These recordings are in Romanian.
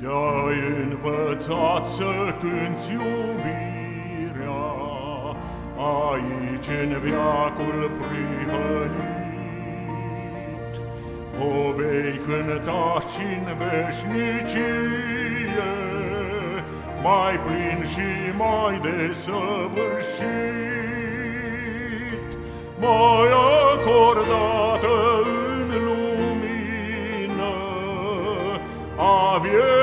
Te-ai învățat să cânti iubirea. Aici în viacul prihănit O vei cânta și în veșnicie. Mai plin și mai desăvârșit Mai acordată în lumină A vieții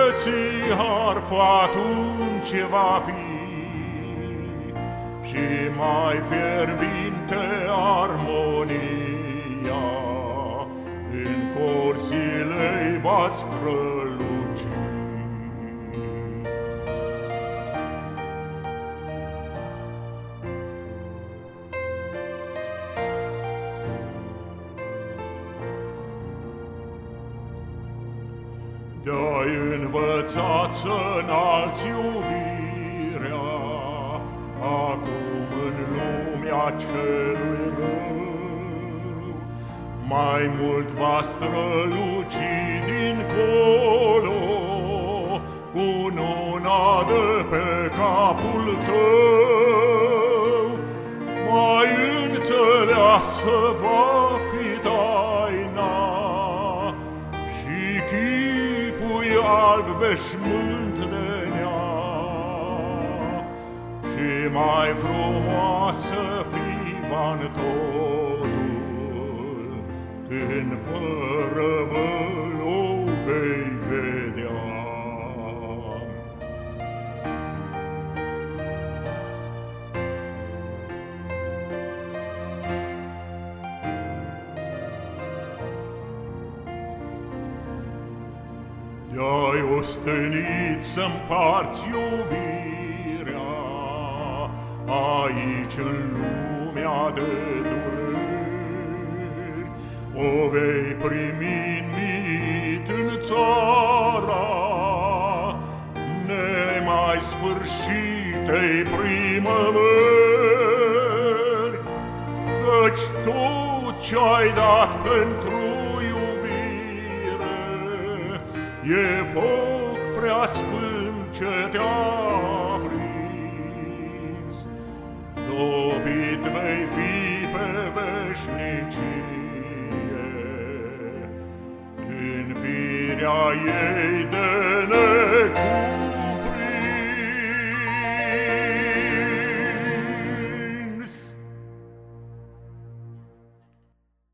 harfă atunci va fi. Și mai fierbinte armonia În cor zilei va străluci De-ai învățat să înalți iubirea Acum în lumea celui rău. Mai mult va străluci dincolo Cununa de pe capul tău. Mai înțeleasă va fi taina Și chipul alb veșmânt de nea. Și mai frumoasă fi van totul Când fără văl De-ai ostenit să-mparți iubirea Aici în lumea de dureri. O vei primi mit în țara Nemai sfârșitei primăveri Căci tot ce-ai dat pentru E foc preasfânt ce te-a prins, Dobit vei fi pe veșnicie, În firea ei